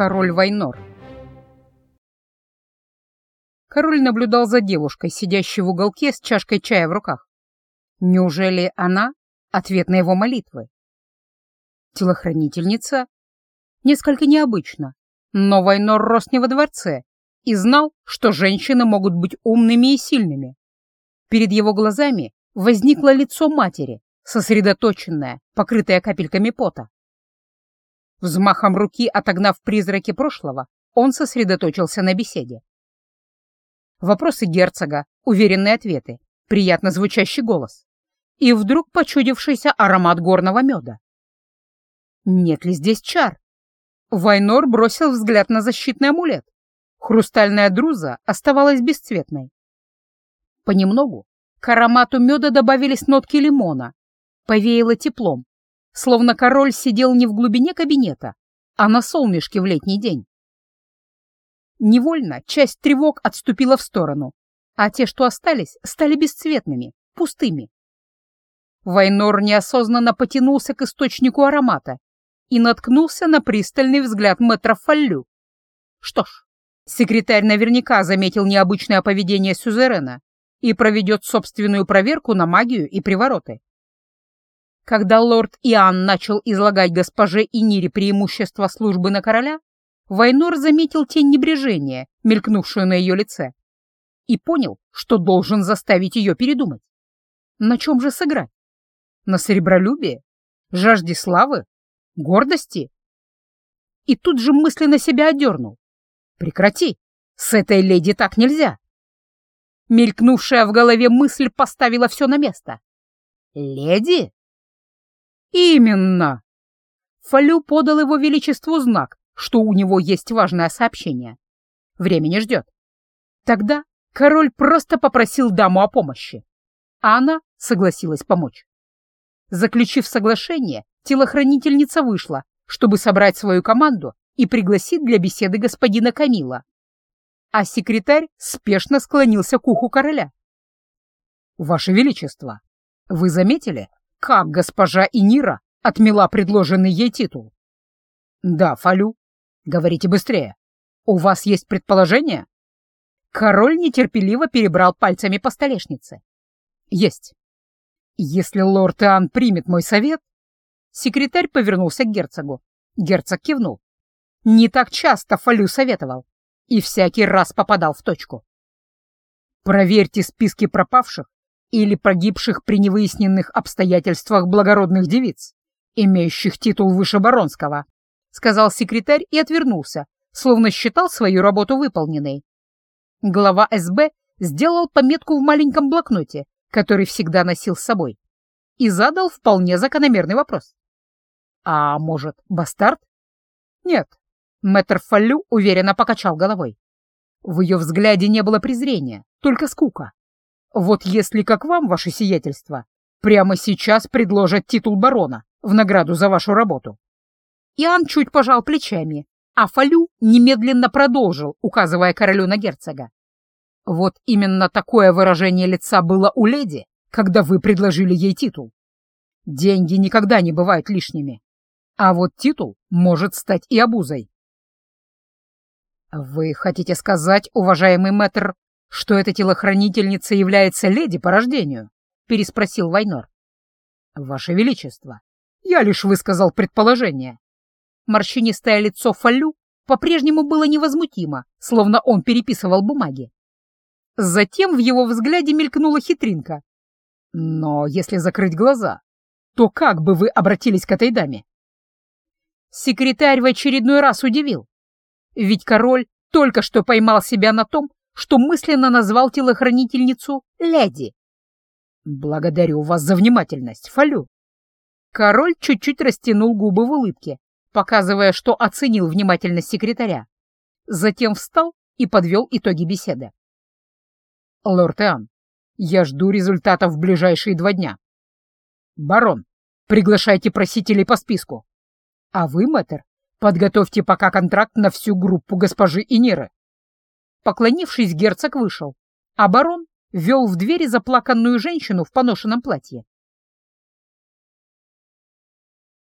Король Вайнор. Король наблюдал за девушкой, сидящей в уголке с чашкой чая в руках. Неужели она — ответ на его молитвы? Телохранительница? Несколько необычно, но Вайнор рос не во дворце и знал, что женщины могут быть умными и сильными. Перед его глазами возникло лицо матери, сосредоточенное, покрытое капельками пота. Взмахом руки, отогнав призраки прошлого, он сосредоточился на беседе. Вопросы герцога, уверенные ответы, приятно звучащий голос и вдруг почудившийся аромат горного меда. Нет ли здесь чар? Вайнор бросил взгляд на защитный амулет. Хрустальная друза оставалась бесцветной. Понемногу к аромату меда добавились нотки лимона. Повеяло теплом, словно король сидел не в глубине кабинета, а на солнышке в летний день. Невольно часть тревог отступила в сторону, а те, что остались, стали бесцветными, пустыми. Вайнор неосознанно потянулся к источнику аромата и наткнулся на пристальный взгляд мэтра Фаллю. Что ж, секретарь наверняка заметил необычное поведение Сюзерена и проведет собственную проверку на магию и привороты. Когда лорд Иоанн начал излагать госпоже Инире преимущества службы на короля, Вайнор заметил тень небрежения, мелькнувшую на ее лице, и понял, что должен заставить ее передумать. На чем же сыграть? На серебролюбие? Жажде славы? Гордости? И тут же мысленно себя одернул. Прекрати, с этой леди так нельзя. Мелькнувшая в голове мысль поставила все на место. Леди? «Именно!» Фалю подал его величеству знак, что у него есть важное сообщение. Время не ждет. Тогда король просто попросил даму о помощи, а она согласилась помочь. Заключив соглашение, телохранительница вышла, чтобы собрать свою команду и пригласить для беседы господина Камила. А секретарь спешно склонился к уху короля. «Ваше Величество, вы заметили, как госпожа Инира отмела предложенный ей титул? Да, Фалю. Говорите быстрее. У вас есть предположение? Король нетерпеливо перебрал пальцами по столешнице. Есть. Если лорд Иоанн примет мой совет... Секретарь повернулся к герцогу. Герцог кивнул. Не так часто Фалю советовал и всякий раз попадал в точку. Проверьте списки пропавших или погибших при невыясненных обстоятельствах благородных девиц, имеющих титул выше баронского, сказал секретарь и отвернулся, словно считал свою работу выполненной. Глава СБ сделал пометку в маленьком блокноте, который всегда носил с собой, и задал вполне закономерный вопрос. «А может, бастард?» «Нет», — мэтр Фаллю уверенно покачал головой. В ее взгляде не было презрения, только скука. Вот если, как вам, ваше сиятельство, прямо сейчас предложат титул барона в награду за вашу работу. Иоанн чуть пожал плечами, а Фалю немедленно продолжил, указывая королю на герцога. Вот именно такое выражение лица было у леди, когда вы предложили ей титул. Деньги никогда не бывают лишними, а вот титул может стать и обузой. Вы хотите сказать, уважаемый мэтр, что эта телохранительница является леди по рождению?» — переспросил Вайнор. «Ваше Величество, я лишь высказал предположение». Морщинистое лицо Фалю по-прежнему было невозмутимо, словно он переписывал бумаги. Затем в его взгляде мелькнула хитринка. «Но если закрыть глаза, то как бы вы обратились к этой даме?» Секретарь в очередной раз удивил. Ведь король только что поймал себя на том, что мысленно назвал телохранительницу леди. «Благодарю вас за внимательность, Фалю». Король чуть-чуть растянул губы в улыбке, показывая, что оценил внимательность секретаря. Затем встал и подвел итоги беседы. «Лорд Эан, я жду результатов в ближайшие два дня. Барон, приглашайте просителей по списку. А вы, мэтр, подготовьте пока контракт на всю группу госпожи Иниры. Поклонившись, герцог вышел, а барон вел в двери заплаканную женщину в поношенном платье.